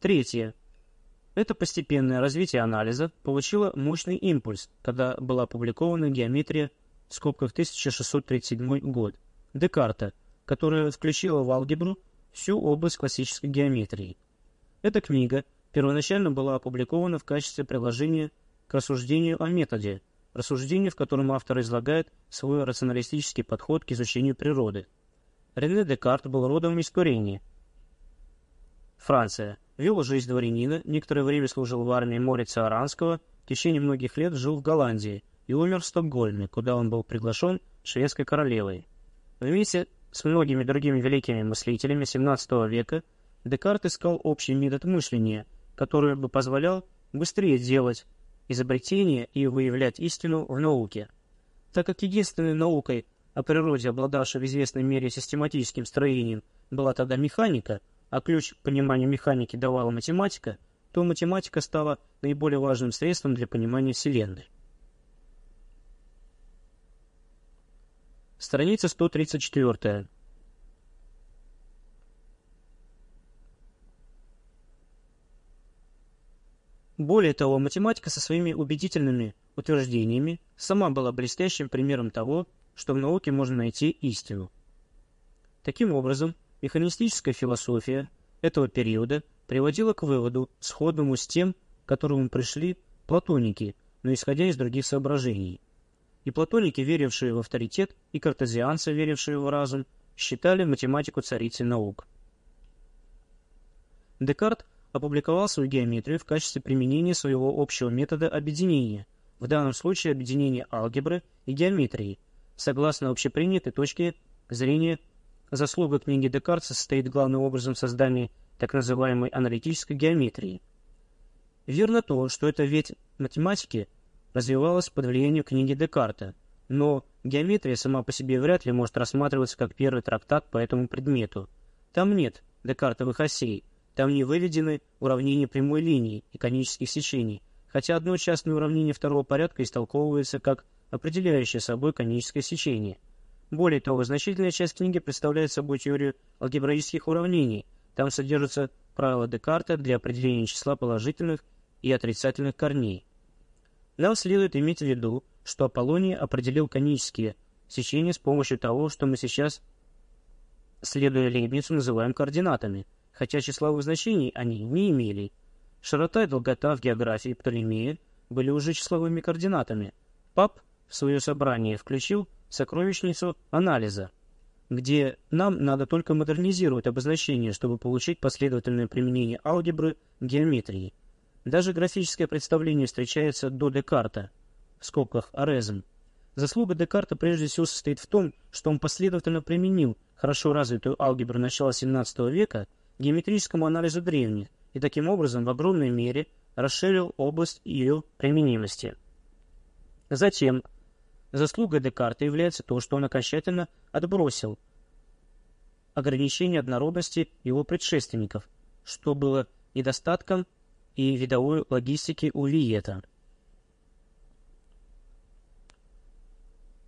Третье. Это постепенное развитие анализа получило мощный импульс, когда была опубликована геометрия в скобках 1637 год Декарта, которая включила в алгебру всю область классической геометрии. Эта книга первоначально была опубликована в качестве приложения к рассуждению о методе, рассуждение, в котором автор излагает свой рационалистический подход к изучению природы. Рене Декарт был родом из Турени, Франция. Вел жизнь дворянина, некоторое время служил в армии Морица Аранского, в течение многих лет жил в Голландии и умер в Стокгольме, куда он был приглашен шведской королевой. Вместе с многими другими великими мыслителями XVII века Декарт искал общий метод мышления, который бы позволял быстрее делать изобретения и выявлять истину в науке. Так как единственной наукой о природе, обладавшей в известной мере систематическим строением, была тогда механика, а ключ к пониманию механики давала математика, то математика стала наиболее важным средством для понимания Вселенной. Страница 134. Более того, математика со своими убедительными утверждениями сама была блестящим примером того, что в науке можно найти истину. Таким образом, Механистическая философия этого периода приводила к выводу, сходному с тем, к которому пришли платоники, но исходя из других соображений. И платоники, верившие в авторитет, и картезианцы, верившие в разум, считали математику царицей наук. Декарт опубликовал свою геометрию в качестве применения своего общего метода объединения, в данном случае объединения алгебры и геометрии, согласно общепринятой точке зрения Заслуга книги Декарта состоит главным образом в создании так называемой аналитической геометрии. Верно то, что эта ветвь математики развивалась под влиянием книги Декарта, но геометрия сама по себе вряд ли может рассматриваться как первый трактат по этому предмету. Там нет декартовых осей, там не выведены уравнения прямой линии и конических сечений, хотя одно частное уравнение второго порядка истолковывается как определяющее собой коническое сечение – более того, значительная часть книги представляет собой теорию алгебраических уравнений. Там содержатся правила Декарта для определения числа положительных и отрицательных корней. Нам следует иметь в виду, что Аполлоний определил конические сечения с помощью того, что мы сейчас, следуя Лейбницу, называем координатами, хотя числовых значений они не имели. Широта и долгота в географии Птолемея были уже числовыми координатами. Пап в свое собрание включил сокровищницу анализа, где нам надо только модернизировать обозначение, чтобы получить последовательное применение алгебры геометрии. Даже графическое представление встречается до Декарта, в скобках Орезм. Заслуга Декарта прежде всего состоит в том, что он последовательно применил хорошо развитую алгебру начала XVII века геометрическому анализу древних и таким образом в огромной мере расширил область ее применимости. Затем Заслугой Декарта является то, что он окончательно отбросил ограничение однородности его предшественников, что было недостатком и видовой логистики у Виета.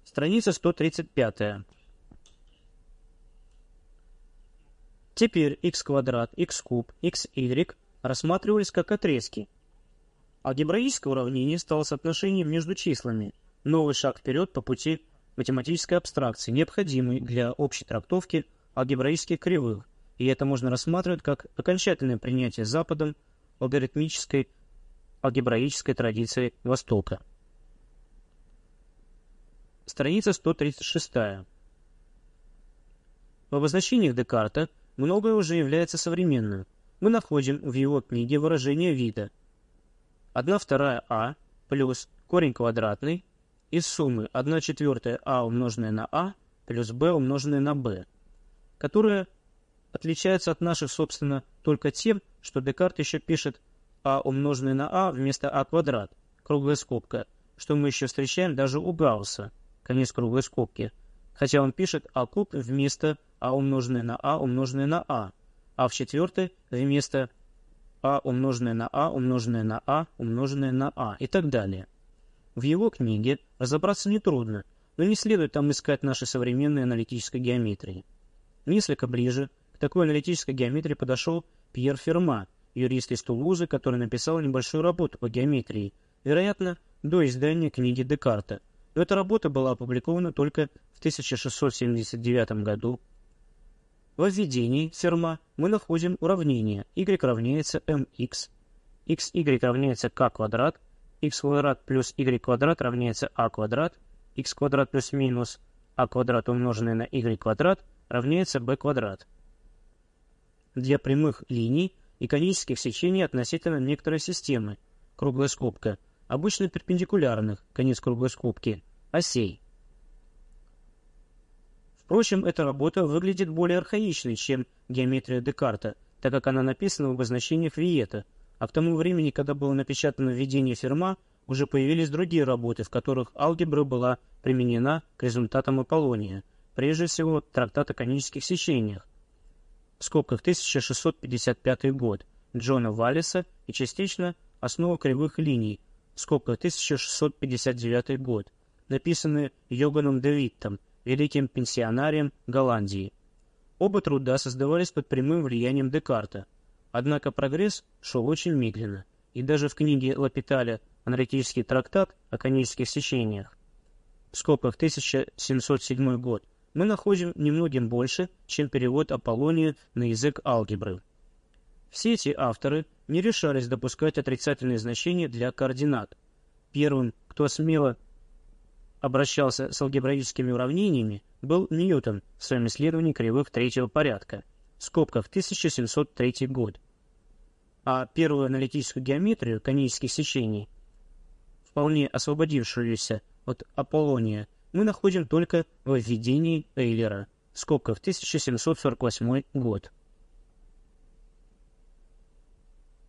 Страница 135. Теперь x квадрат, x куб, xy рассматривались как отрезки. Алгебраическое уравнение стало соотношением между числами – новый шаг вперед по пути математической абстракции, необходимый для общей трактовки алгебраических кривых, и это можно рассматривать как окончательное принятие Западом алгоритмической алгебраической традиции Востока. Страница 136. В обозначениях Декарта многое уже является современным. Мы находим в его книге выражение вида 1 вторая а плюс корень квадратный из суммы 1 четвертая а умноженное на а плюс b умноженное на b, которая отличается от наших, собственно, только тем, что Декарт еще пишет а умноженное на а вместо а квадрат, круглая скобка, что мы еще встречаем даже у Гаусса, конец круглой скобки, хотя он пишет а куб вместо а умноженное на а умноженное на а, а в четвертой вместо а умноженное на а умноженное на а умноженное на а и так далее. В его книге разобраться нетрудно, но не следует там искать нашей современной аналитической геометрии. Несколько ближе к такой аналитической геометрии подошел Пьер Ферма, юрист из Тулузы, который написал небольшую работу по геометрии, вероятно, до издания книги Декарта. Но эта работа была опубликована только в 1679 году. В введении Ферма мы находим уравнение y равняется mx, xy равняется k квадрат, x квадрат плюс y квадрат равняется a квадрат, x квадрат плюс минус a квадрат умноженное на y квадрат равняется b квадрат. Для прямых линий и конических сечений относительно некоторой системы, круглая скобка, обычно перпендикулярных, конец круглой скобки, осей. Впрочем, эта работа выглядит более архаичной, чем геометрия Декарта, так как она написана в обозначениях Виета, а к тому времени, когда было напечатано введение Ферма, уже появились другие работы, в которых алгебра была применена к результатам Аполлония, прежде всего трактат о конических сечениях, в скобках 1655 год, Джона Валлиса и частично «Основа кривых линий», в скобках 1659 год, написанные Йоганом Девиттом, великим пенсионарием Голландии. Оба труда создавались под прямым влиянием Декарта, однако прогресс шел очень медленно, и даже в книге Лапиталя «Аналитический трактат о конических сечениях» в скобках 1707 год мы находим немногим больше, чем перевод Аполлония на язык алгебры. Все эти авторы не решались допускать отрицательные значения для координат. Первым, кто смело обращался с алгебраическими уравнениями, был Ньютон в своем исследовании кривых третьего порядка, в скобках 1703 год. А первую аналитическую геометрию конических сечений, вполне освободившуюся от Аполлония, мы находим только в введении Эйлера, скобках 1748 год.